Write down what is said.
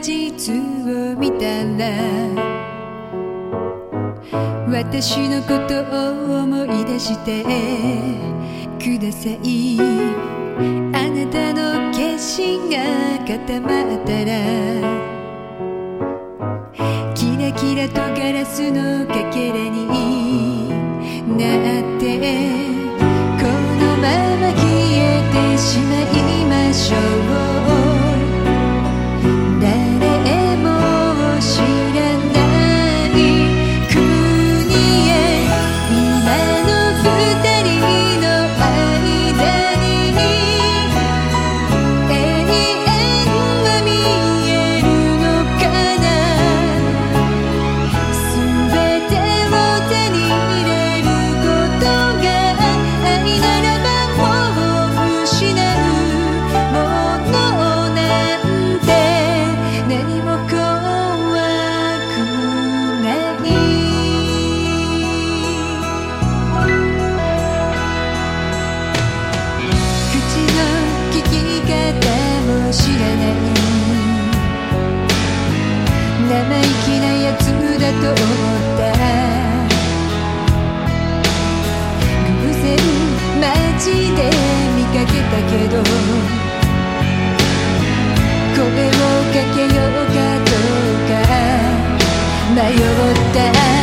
実を見たら私のことを思い出してください。あなたの決心が固まったらキラキラとガラスのかけら生意気なやつだと思った偶然街で見かけたけど声をかけようかどうか迷った。